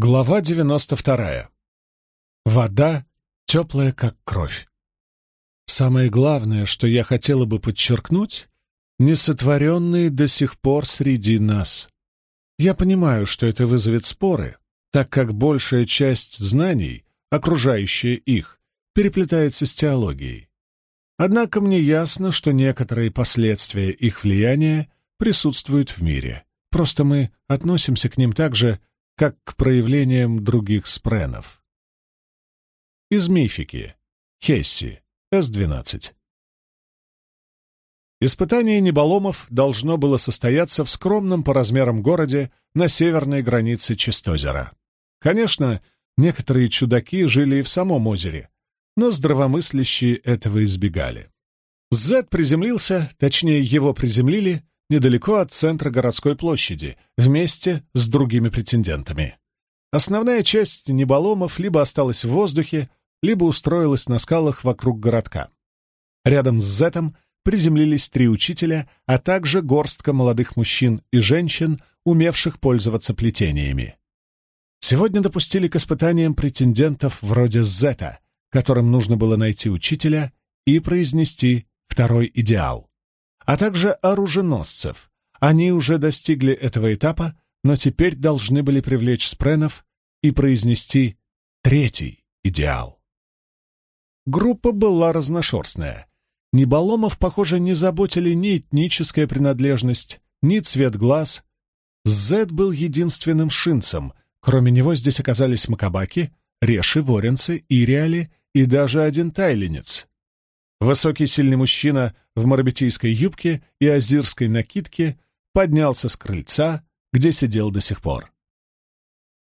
Глава 92. Вода теплая, как кровь. Самое главное, что я хотела бы подчеркнуть, несотворенные до сих пор среди нас. Я понимаю, что это вызовет споры, так как большая часть знаний, окружающая их, переплетается с теологией. Однако мне ясно, что некоторые последствия их влияния присутствуют в мире. Просто мы относимся к ним так же, как к проявлениям других спренов. Из мифики. Хесси. С-12. Испытание неболомов должно было состояться в скромном по размерам городе на северной границе Чистозера. Конечно, некоторые чудаки жили и в самом озере, но здравомыслящие этого избегали. Зет приземлился, точнее, его приземлили, недалеко от центра городской площади, вместе с другими претендентами. Основная часть неболомов либо осталась в воздухе, либо устроилась на скалах вокруг городка. Рядом с Зетом приземлились три учителя, а также горстка молодых мужчин и женщин, умевших пользоваться плетениями. Сегодня допустили к испытаниям претендентов вроде Зета, которым нужно было найти учителя и произнести второй идеал а также оруженосцев. Они уже достигли этого этапа, но теперь должны были привлечь спренов и произнести третий идеал. Группа была разношерстная. Неболомов, похоже, не заботили ни этническая принадлежность, ни цвет глаз. Зед был единственным шинцем. Кроме него здесь оказались макабаки, реши, воренцы, ириали и даже один тайленец. Высокий сильный мужчина в марабитийской юбке и азирской накидке поднялся с крыльца, где сидел до сих пор.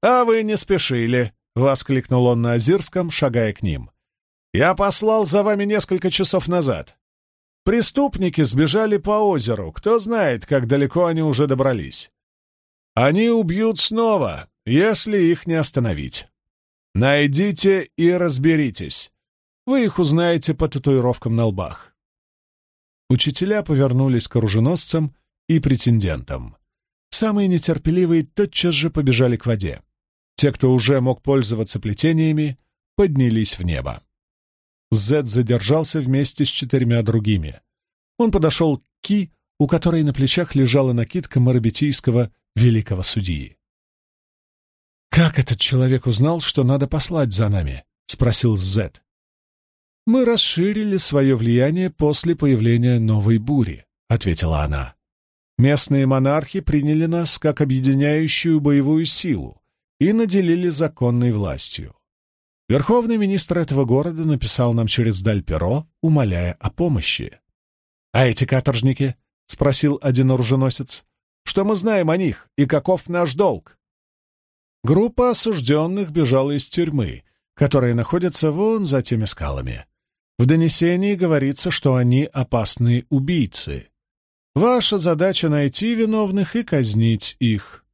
«А вы не спешили!» — воскликнул он на азирском, шагая к ним. «Я послал за вами несколько часов назад. Преступники сбежали по озеру, кто знает, как далеко они уже добрались. Они убьют снова, если их не остановить. Найдите и разберитесь. Вы их узнаете по татуировкам на лбах. Учителя повернулись к оруженосцам и претендентам. Самые нетерпеливые тотчас же побежали к воде. Те, кто уже мог пользоваться плетениями, поднялись в небо. Зед задержался вместе с четырьмя другими. Он подошел к Ки, у которой на плечах лежала накидка марабитийского великого судьи. «Как этот человек узнал, что надо послать за нами?» — спросил Зед мы расширили свое влияние после появления новой бури», — ответила она. «Местные монархи приняли нас как объединяющую боевую силу и наделили законной властью. Верховный министр этого города написал нам через Дальперо, умоляя о помощи. «А эти каторжники?» — спросил один оруженосец. «Что мы знаем о них и каков наш долг?» Группа осужденных бежала из тюрьмы, которая находится вон за теми скалами. В донесении говорится, что они опасные убийцы. Ваша задача — найти виновных и казнить их.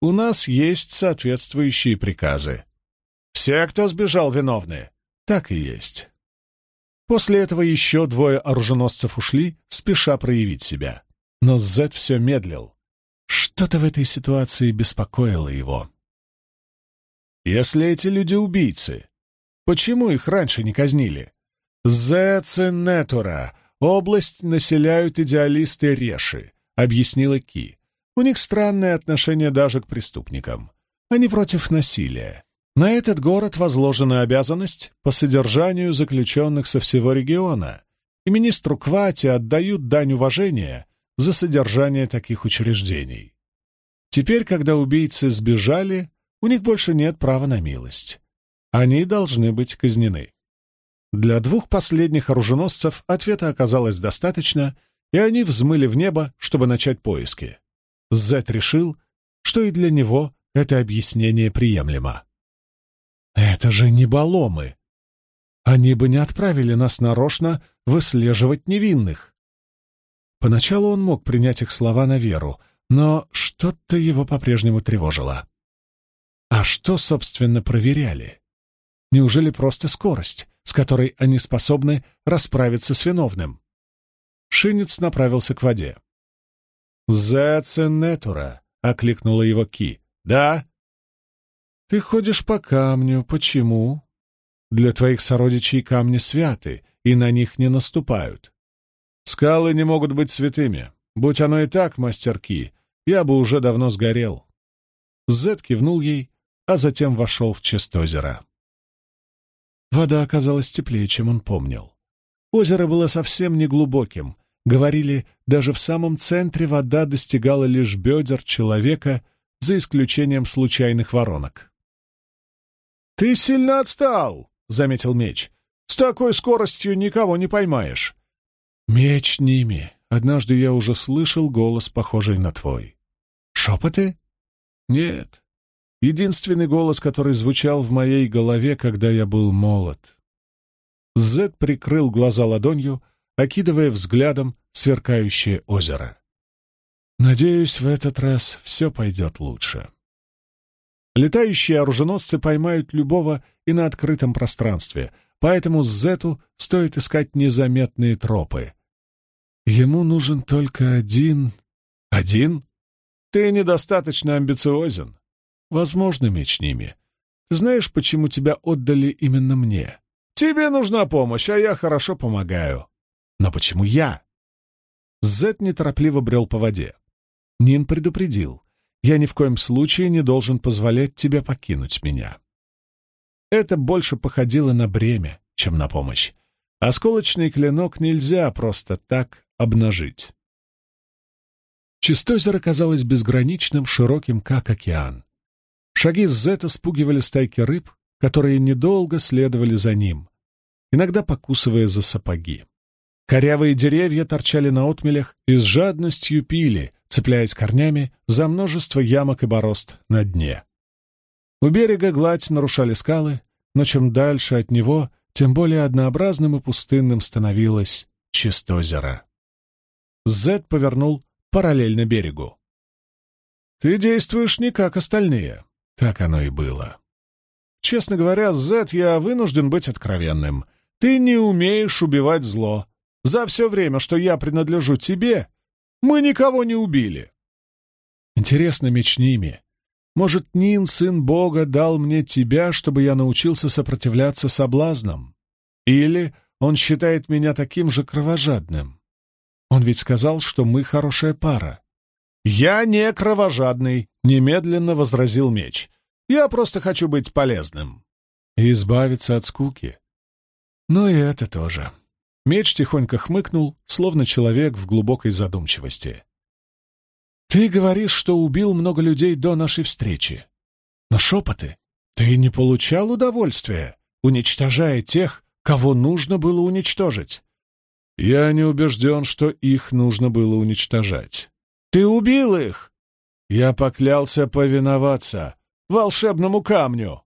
У нас есть соответствующие приказы. Все, кто сбежал, виновны. Так и есть. После этого еще двое оруженосцев ушли, спеша проявить себя. Но Зет все медлил. Что-то в этой ситуации беспокоило его. Если эти люди убийцы, почему их раньше не казнили? «Зеценетура. Область населяют идеалисты Реши», — объяснила Ки. «У них странное отношение даже к преступникам. Они против насилия. На этот город возложена обязанность по содержанию заключенных со всего региона, и министру Квати отдают дань уважения за содержание таких учреждений. Теперь, когда убийцы сбежали, у них больше нет права на милость. Они должны быть казнены. Для двух последних оруженосцев ответа оказалось достаточно, и они взмыли в небо, чтобы начать поиски. Зет решил, что и для него это объяснение приемлемо. «Это же не баломы! Они бы не отправили нас нарочно выслеживать невинных!» Поначалу он мог принять их слова на веру, но что-то его по-прежнему тревожило. А что, собственно, проверяли? Неужели просто скорость? С которой они способны расправиться с виновным. Шинец направился к воде. «Зеценетура!» — окликнула его Ки. «Да?» Ты ходишь по камню. Почему? Для твоих сородичей камни святы, и на них не наступают. Скалы не могут быть святыми. Будь оно и так, мастерки, я бы уже давно сгорел. Зет кивнул ей, а затем вошел в чистозеро. Вода оказалась теплее, чем он помнил. Озеро было совсем неглубоким. Говорили, даже в самом центре вода достигала лишь бедер человека, за исключением случайных воронок. «Ты сильно отстал!» — заметил меч. «С такой скоростью никого не поймаешь». «Меч ними. Однажды я уже слышал голос, похожий на твой». «Шепоты?» «Нет. Единственный голос, который звучал в моей голове, когда я был молод». Зед прикрыл глаза ладонью, окидывая взглядом сверкающее озеро. «Надеюсь, в этот раз все пойдет лучше». Летающие оруженосцы поймают любого и на открытом пространстве, поэтому Зету стоит искать незаметные тропы. Ему нужен только один... Один? Ты недостаточно амбициозен. Возможно, меч ними. Ты знаешь, почему тебя отдали именно мне? Тебе нужна помощь, а я хорошо помогаю. Но почему я? Зет неторопливо брел по воде. Нин предупредил. Я ни в коем случае не должен позволять тебе покинуть меня. Это больше походило на бремя, чем на помощь. Осколочный клинок нельзя просто так обнажить. Чистозеро казалось безграничным, широким, как океан. Шаги Зета спугивали стайки рыб, которые недолго следовали за ним, иногда покусывая за сапоги. Корявые деревья торчали на отмелях и с жадностью пили, цепляясь корнями за множество ямок и борозд на дне. У берега гладь нарушали скалы, но чем дальше от него, тем более однообразным и пустынным становилось чистозеро. Зед повернул параллельно берегу. «Ты действуешь не как остальные». Так оно и было. «Честно говоря, Зед, я вынужден быть откровенным. Ты не умеешь убивать зло. За все время, что я принадлежу тебе, мы никого не убили. Интересно, меч ними. Может, Нин, сын Бога, дал мне тебя, чтобы я научился сопротивляться соблазнам? Или он считает меня таким же кровожадным? Он ведь сказал, что мы хорошая пара. «Я не кровожадный», — немедленно возразил меч. «Я просто хочу быть полезным». И избавиться от скуки. Ну и это тоже. Меч тихонько хмыкнул, словно человек в глубокой задумчивости. «Ты говоришь, что убил много людей до нашей встречи. Но шепоты, ты не получал удовольствия, уничтожая тех, кого нужно было уничтожить. Я не убежден, что их нужно было уничтожать. Ты убил их! Я поклялся повиноваться волшебному камню!»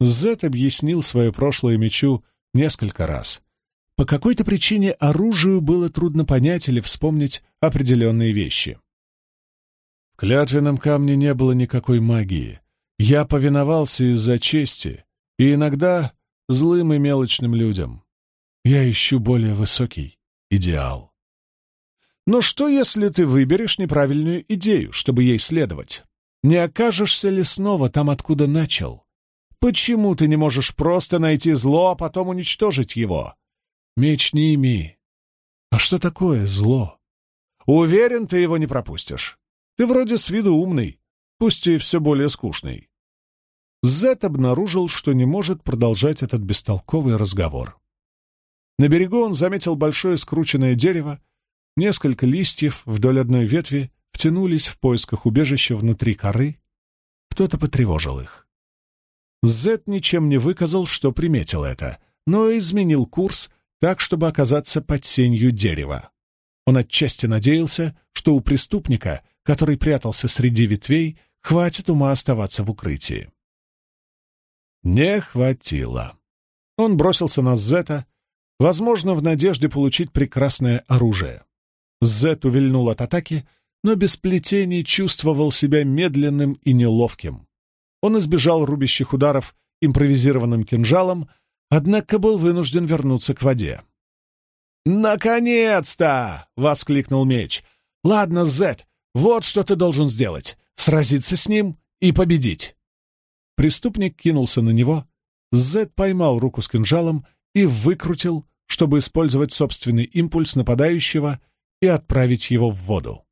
Зет объяснил свое прошлое мечу несколько раз, по какой-то причине оружию было трудно понять или вспомнить определенные вещи. В клятвенном камне не было никакой магии. Я повиновался из-за чести и иногда злым и мелочным людям. Я ищу более высокий идеал. Но что, если ты выберешь неправильную идею, чтобы ей следовать? Не окажешься ли снова там, откуда начал? Почему ты не можешь просто найти зло, а потом уничтожить его? Меч не имей. А что такое зло? Уверен, ты его не пропустишь. Ты вроде с виду умный, пусть и все более скучный. Зет обнаружил, что не может продолжать этот бестолковый разговор. На берегу он заметил большое скрученное дерево, несколько листьев вдоль одной ветви втянулись в поисках убежища внутри коры. Кто-то потревожил их. Зет ничем не выказал, что приметил это, но изменил курс так, чтобы оказаться под сенью дерева. Он отчасти надеялся, что у преступника, который прятался среди ветвей, хватит ума оставаться в укрытии. Не хватило. Он бросился на Зета, возможно, в надежде получить прекрасное оружие. Зет увильнул от атаки, но без плетений чувствовал себя медленным и неловким. Он избежал рубящих ударов импровизированным кинжалом, однако был вынужден вернуться к воде. «Наконец-то!» — воскликнул меч. «Ладно, Зет, вот что ты должен сделать — сразиться с ним и победить». Преступник кинулся на него, Зет поймал руку с кинжалом и выкрутил, чтобы использовать собственный импульс нападающего и отправить его в воду.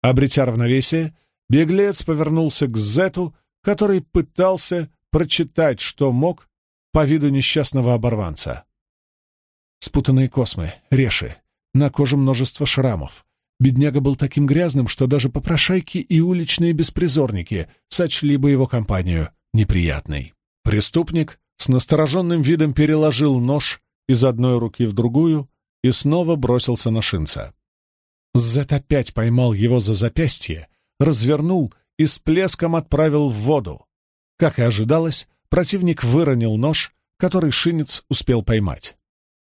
Обретя равновесие, беглец повернулся к Зету, который пытался прочитать, что мог, по виду несчастного оборванца. Спутанные космы, реши, на коже множество шрамов. Бедняга был таким грязным, что даже попрошайки и уличные беспризорники сочли бы его компанию неприятной. Преступник с настороженным видом переложил нож из одной руки в другую и снова бросился на шинца. Зет опять поймал его за запястье, развернул и с плеском отправил в воду. Как и ожидалось, противник выронил нож, который шинец успел поймать.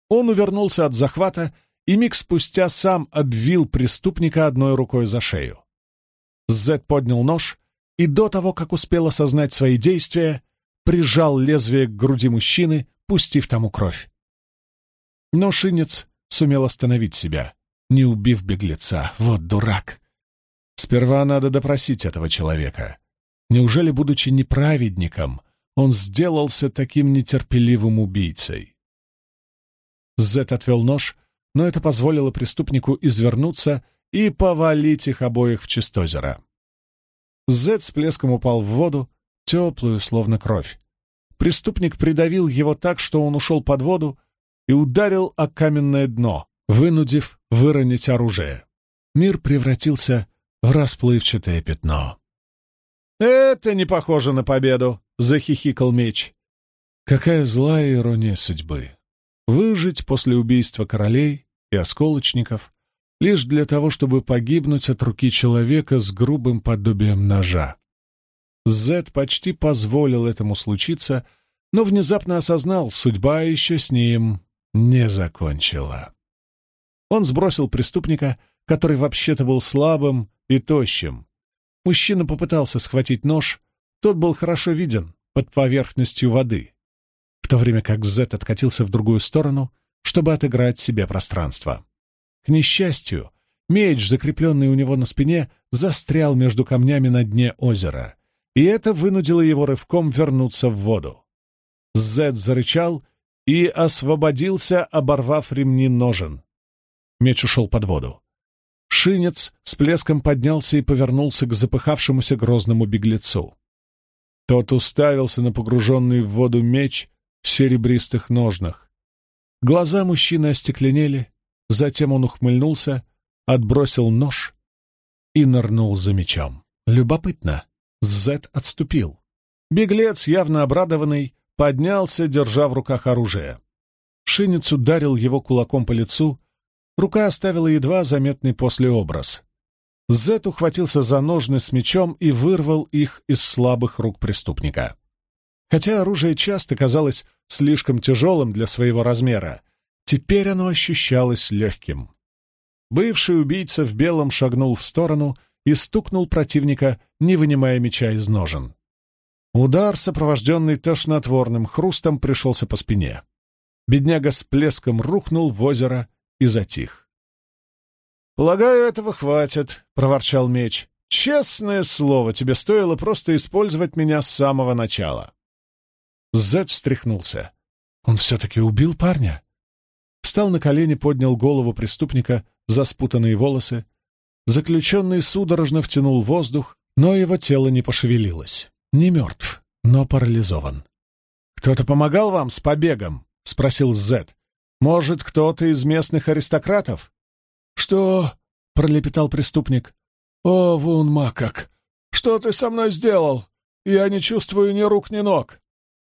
Он увернулся от захвата и миг спустя сам обвил преступника одной рукой за шею. Зет поднял нож и до того, как успел осознать свои действия, прижал лезвие к груди мужчины, пустив тому кровь. Но шинец сумел остановить себя, не убив беглеца. Вот дурак! Сперва надо допросить этого человека. Неужели, будучи неправедником, он сделался таким нетерпеливым убийцей? Зет отвел нож, но это позволило преступнику извернуться и повалить их обоих в чистозеро. Зет с плеском упал в воду, теплую, словно кровь. Преступник придавил его так, что он ушел под воду и ударил о каменное дно, вынудив выронить оружие. Мир превратился в расплывчатое пятно. «Это не похоже на победу!» — захихикал меч. Какая злая ирония судьбы! Выжить после убийства королей и осколочников лишь для того, чтобы погибнуть от руки человека с грубым подобием ножа. Зет почти позволил этому случиться, но внезапно осознал, судьба еще с ним не закончила. Он сбросил преступника, который вообще-то был слабым и тощим. Мужчина попытался схватить нож, тот был хорошо виден под поверхностью воды, в то время как Зет откатился в другую сторону, чтобы отыграть себе пространство. К несчастью, меч, закрепленный у него на спине, застрял между камнями на дне озера, и это вынудило его рывком вернуться в воду. Зед зарычал и освободился, оборвав ремни ножен. Меч ушел под воду. Шинец с плеском поднялся и повернулся к запыхавшемуся грозному беглецу. Тот уставился на погруженный в воду меч в серебристых ножнах. Глаза мужчины остекленели, затем он ухмыльнулся, отбросил нож и нырнул за мечом. Любопытно, Зет отступил. Беглец, явно обрадованный, поднялся, держа в руках оружие. Шинец ударил его кулаком по лицу, рука оставила едва заметный послеобраз. Зет ухватился за ножны с мечом и вырвал их из слабых рук преступника. Хотя оружие часто казалось слишком тяжелым для своего размера, теперь оно ощущалось легким. Бывший убийца в белом шагнул в сторону и стукнул противника, не вынимая меча из ножен. Удар, сопровожденный тошнотворным хрустом, пришелся по спине. Бедняга с плеском рухнул в озеро и затих. «Полагаю, этого хватит», — проворчал меч. «Честное слово, тебе стоило просто использовать меня с самого начала». Зет встряхнулся. «Он все-таки убил парня?» Встал на колени, поднял голову преступника за спутанные волосы, Заключенный судорожно втянул воздух, но его тело не пошевелилось. Не мертв, но парализован. «Кто-то помогал вам с побегом?» — спросил Зет. «Может, кто-то из местных аристократов?» «Что?» — пролепетал преступник. «О, Вун Макак, что ты со мной сделал? Я не чувствую ни рук, ни ног».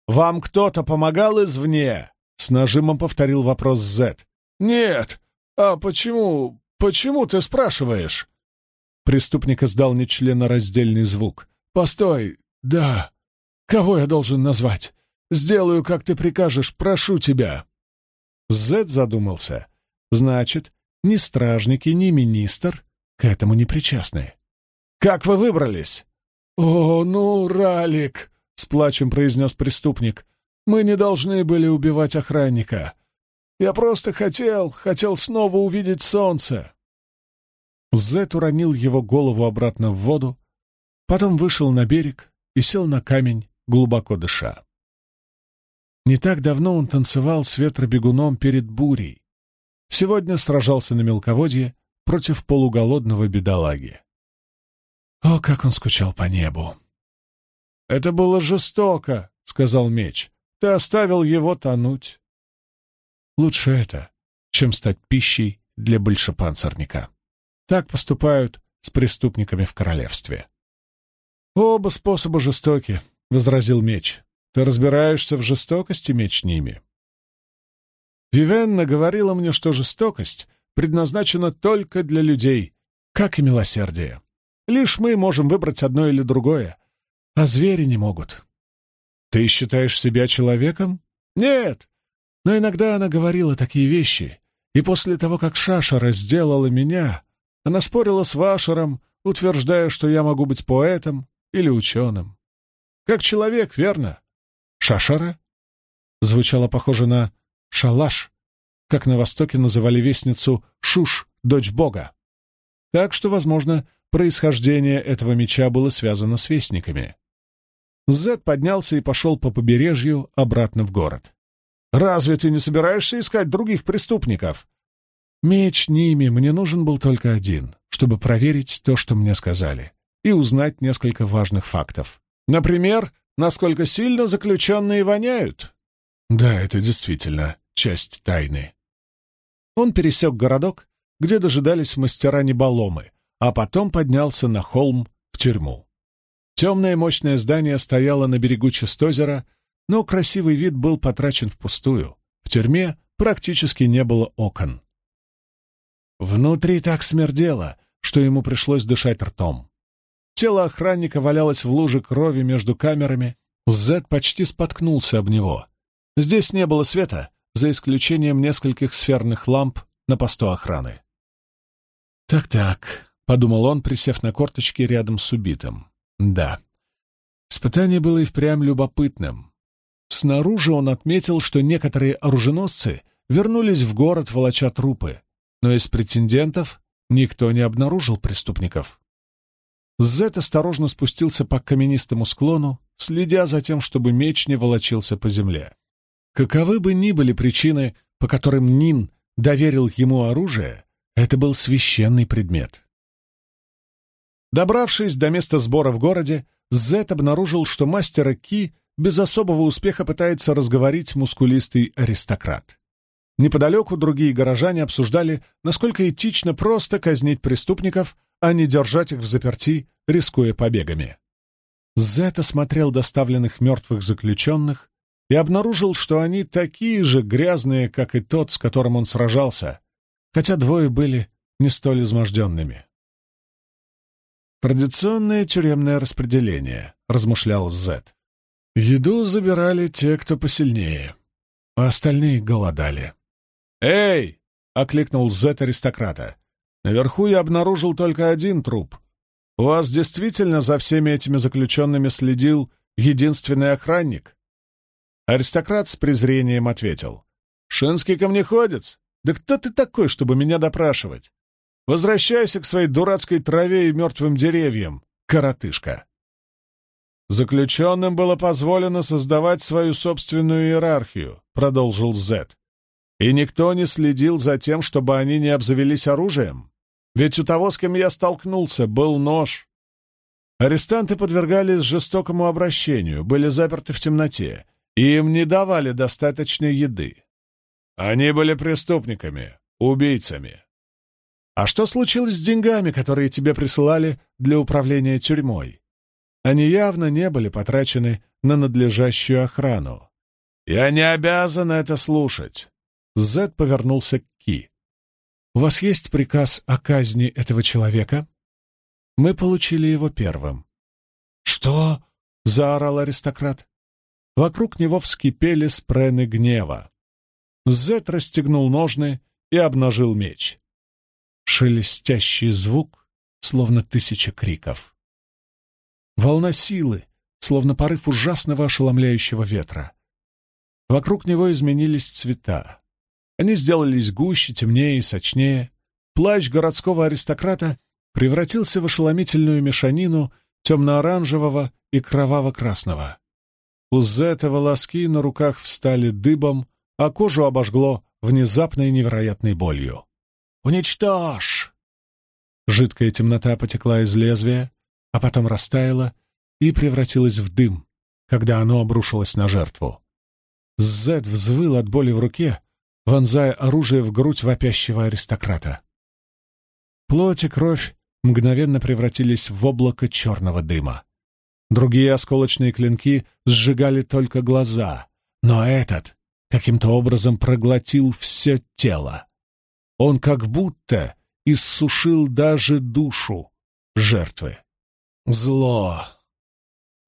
«Вам кто-то помогал извне?» — с нажимом повторил вопрос Зет. «Нет. А почему... почему ты спрашиваешь?» Преступник издал нечленораздельный звук. «Постой! Да! Кого я должен назвать? Сделаю, как ты прикажешь, прошу тебя!» Зед задумался. «Значит, ни стражники, ни министр к этому не причастны. Как вы выбрались?» «О, ну, Ралик!» — с плачем произнес преступник. «Мы не должны были убивать охранника. Я просто хотел, хотел снова увидеть солнце. Зет уронил его голову обратно в воду, потом вышел на берег и сел на камень, глубоко дыша. Не так давно он танцевал с ветробегуном перед бурей. Сегодня сражался на мелководье против полуголодного бедолаги. О, как он скучал по небу! «Это было жестоко», — сказал меч. «Ты оставил его тонуть». Лучше это, чем стать пищей для большепанцирника. Так поступают с преступниками в королевстве. «Оба способа жестоки», — возразил меч. «Ты разбираешься в жестокости, меч ними». Вивенна говорила мне, что жестокость предназначена только для людей, как и милосердие. Лишь мы можем выбрать одно или другое, а звери не могут. Ты считаешь себя человеком? Нет. Но иногда она говорила такие вещи, и после того, как Шаша разделала меня, она спорила с Вашером, утверждая, что я могу быть поэтом или ученым. Как человек, верно? Шашара? Звучало похоже на «шалаш», как на Востоке называли вестницу «шуш», дочь бога. Так что, возможно, происхождение этого меча было связано с вестниками. Зед поднялся и пошел по побережью обратно в город. «Разве ты не собираешься искать других преступников?» Меч ними мне нужен был только один, чтобы проверить то, что мне сказали, и узнать несколько важных фактов. Например, насколько сильно заключенные воняют. Да, это действительно часть тайны. Он пересек городок, где дожидались мастера-неболомы, а потом поднялся на холм в тюрьму. Темное мощное здание стояло на берегу Чистозера, но красивый вид был потрачен впустую. В тюрьме практически не было окон. Внутри так смердело, что ему пришлось дышать ртом. Тело охранника валялось в луже крови между камерами. Зед почти споткнулся об него. Здесь не было света, за исключением нескольких сферных ламп на посту охраны. «Так-так», — подумал он, присев на корточки рядом с убитым. «Да». Испытание было и впрямь любопытным. Снаружи он отметил, что некоторые оруженосцы вернулись в город, волоча трупы, но из претендентов никто не обнаружил преступников. Зет осторожно спустился по каменистому склону, следя за тем, чтобы меч не волочился по земле. Каковы бы ни были причины, по которым Нин доверил ему оружие, это был священный предмет. Добравшись до места сбора в городе, Зет обнаружил, что мастера Ки без особого успеха пытается разговорить мускулистый аристократ. Неподалеку другие горожане обсуждали, насколько этично просто казнить преступников, а не держать их в заперти, рискуя побегами. Зет осмотрел доставленных мертвых заключенных и обнаружил, что они такие же грязные, как и тот, с которым он сражался, хотя двое были не столь изможденными. «Традиционное тюремное распределение», — размышлял Зет. «Еду забирали те, кто посильнее, а остальные голодали. «Эй!» — окликнул Зет аристократа. «Наверху я обнаружил только один труп. У вас действительно за всеми этими заключенными следил единственный охранник?» Аристократ с презрением ответил. «Шинский камнеходец? Да кто ты такой, чтобы меня допрашивать? Возвращайся к своей дурацкой траве и мертвым деревьям, коротышка!» «Заключенным было позволено создавать свою собственную иерархию», — продолжил Зет. И никто не следил за тем, чтобы они не обзавелись оружием. Ведь у того, с кем я столкнулся, был нож. Арестанты подвергались жестокому обращению, были заперты в темноте, и им не давали достаточной еды. Они были преступниками, убийцами. А что случилось с деньгами, которые тебе присылали для управления тюрьмой? Они явно не были потрачены на надлежащую охрану. Я не обязан это слушать. Зед повернулся к Ки. «У вас есть приказ о казни этого человека?» «Мы получили его первым». «Что?» — заорал аристократ. Вокруг него вскипели спрены гнева. Зед расстегнул ножны и обнажил меч. Шелестящий звук, словно тысяча криков. Волна силы, словно порыв ужасного ошеломляющего ветра. Вокруг него изменились цвета. Они сделались гуще, темнее и сочнее. Плащ городского аристократа превратился в ошеломительную мешанину темно-оранжевого и кроваво-красного. У Зета волоски на руках встали дыбом, а кожу обожгло внезапной невероятной болью. «Уничтожь!» Жидкая темнота потекла из лезвия, а потом растаяла и превратилась в дым, когда оно обрушилось на жертву. Зет взвыл от боли в руке, вонзая оружие в грудь вопящего аристократа. Плоть и кровь мгновенно превратились в облако черного дыма. Другие осколочные клинки сжигали только глаза, но этот каким-то образом проглотил все тело. Он как будто иссушил даже душу жертвы. Зло.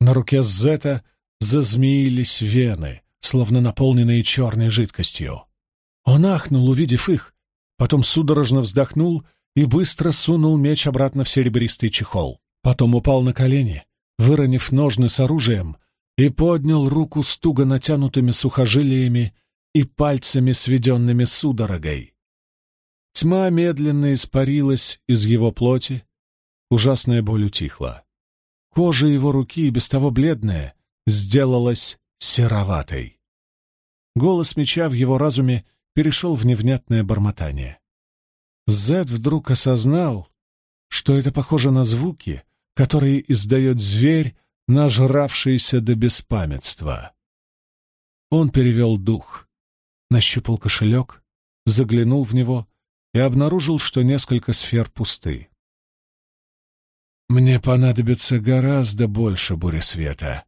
На руке Зета зазмеились вены, словно наполненные черной жидкостью. Он ахнул, увидев их, потом судорожно вздохнул и быстро сунул меч обратно в серебристый чехол. Потом упал на колени, выронив ножны с оружием, и поднял руку с туго натянутыми сухожилиями и пальцами, сведенными судорогой. Тьма медленно испарилась из его плоти, ужасная боль утихла. Кожа его руки, без того бледная, сделалась сероватой. Голос меча в его разуме перешел в невнятное бормотание. Зед вдруг осознал, что это похоже на звуки, которые издает зверь, нажравшийся до беспамятства. Он перевел дух, нащупал кошелек, заглянул в него и обнаружил, что несколько сфер пусты. «Мне понадобится гораздо больше бури света,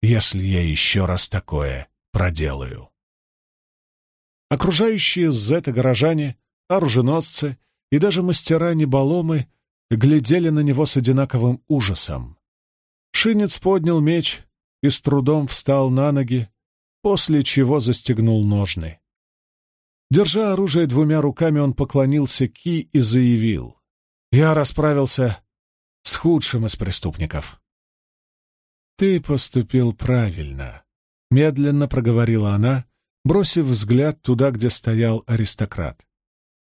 если я еще раз такое проделаю». Окружающие Зета горожане, оруженосцы и даже мастера-неболомы глядели на него с одинаковым ужасом. Шинец поднял меч и с трудом встал на ноги, после чего застегнул ножны. Держа оружие двумя руками, он поклонился Ки и заявил. «Я расправился с худшим из преступников». «Ты поступил правильно», — медленно проговорила она, бросив взгляд туда, где стоял аристократ.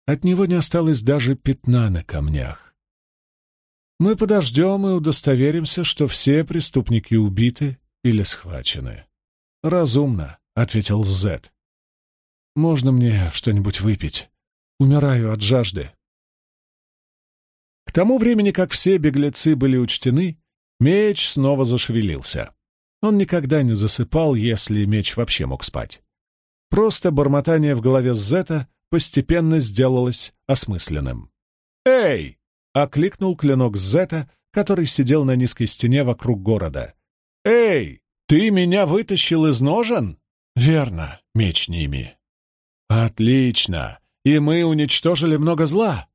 От него не осталось даже пятна на камнях. Мы подождем и удостоверимся, что все преступники убиты или схвачены. «Разумно», — ответил Зет. «Можно мне что-нибудь выпить? Умираю от жажды». К тому времени, как все беглецы были учтены, меч снова зашевелился. Он никогда не засыпал, если меч вообще мог спать. Просто бормотание в голове Зета постепенно сделалось осмысленным. «Эй!» — окликнул клинок Зета, который сидел на низкой стене вокруг города. «Эй! Ты меня вытащил из ножен?» «Верно, меч ними». «Отлично! И мы уничтожили много зла!»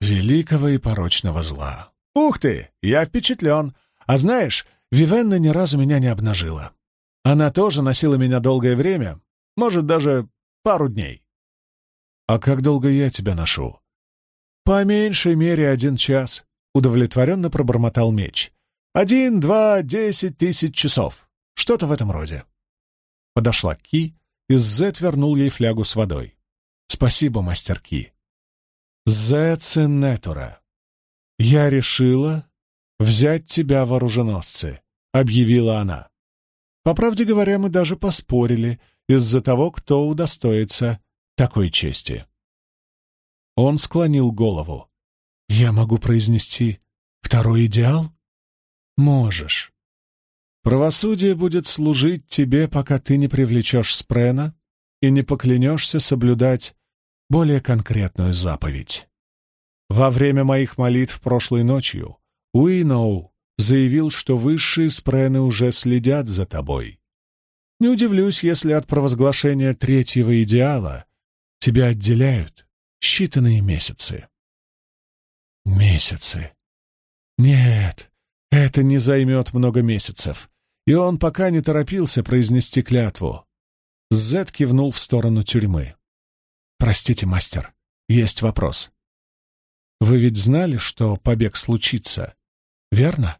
«Великого и порочного зла». «Ух ты! Я впечатлен! А знаешь, Вивенна ни разу меня не обнажила. Она тоже носила меня долгое время, может, даже пару дней. А как долго я тебя ношу? По меньшей мере один час, удовлетворенно пробормотал меч. Один, два, десять тысяч часов. Что-то в этом роде. Подошла Ки, и Зет вернул ей флягу с водой. Спасибо, мастер Ки. Зецинетура. Я решила взять тебя в оруженосцы, объявила она. По правде говоря, мы даже поспорили — из-за того, кто удостоится такой чести. Он склонил голову. «Я могу произнести второй идеал?» «Можешь. Правосудие будет служить тебе, пока ты не привлечешь Спрена и не поклянешься соблюдать более конкретную заповедь. Во время моих молитв прошлой ночью Уиноу заявил, что высшие Спрены уже следят за тобой. Не удивлюсь, если от провозглашения третьего идеала тебя отделяют считанные месяцы. Месяцы. Нет, это не займет много месяцев, и он пока не торопился произнести клятву. Зет кивнул в сторону тюрьмы. «Простите, мастер, есть вопрос. Вы ведь знали, что побег случится, верно?»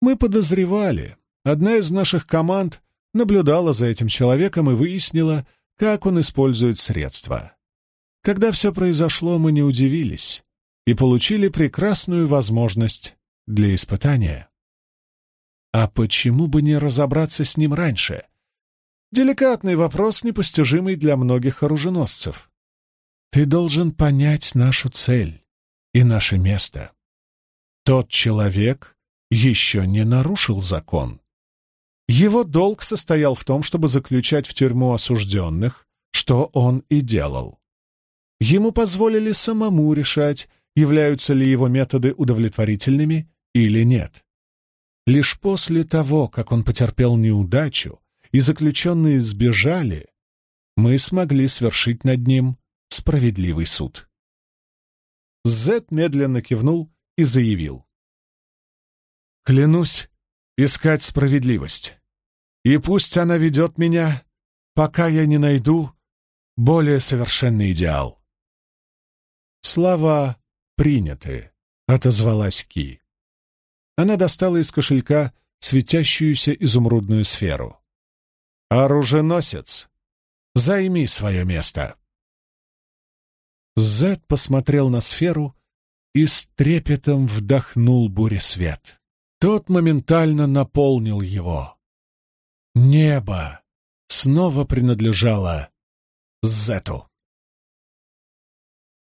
«Мы подозревали, Одна из наших команд наблюдала за этим человеком и выяснила, как он использует средства. Когда все произошло, мы не удивились и получили прекрасную возможность для испытания. А почему бы не разобраться с ним раньше? Деликатный вопрос, непостижимый для многих оруженосцев. Ты должен понять нашу цель и наше место. Тот человек еще не нарушил закон. Его долг состоял в том, чтобы заключать в тюрьму осужденных, что он и делал. Ему позволили самому решать, являются ли его методы удовлетворительными или нет. Лишь после того, как он потерпел неудачу и заключенные сбежали, мы смогли свершить над ним справедливый суд. Зет медленно кивнул и заявил. «Клянусь искать справедливость, и пусть она ведет меня, пока я не найду более совершенный идеал». Слова приняты, отозвалась Ки. Она достала из кошелька светящуюся изумрудную сферу. «Оруженосец, займи свое место!» Зед посмотрел на сферу и с трепетом вдохнул буресвет. Тот моментально наполнил его. Небо снова принадлежало Зету.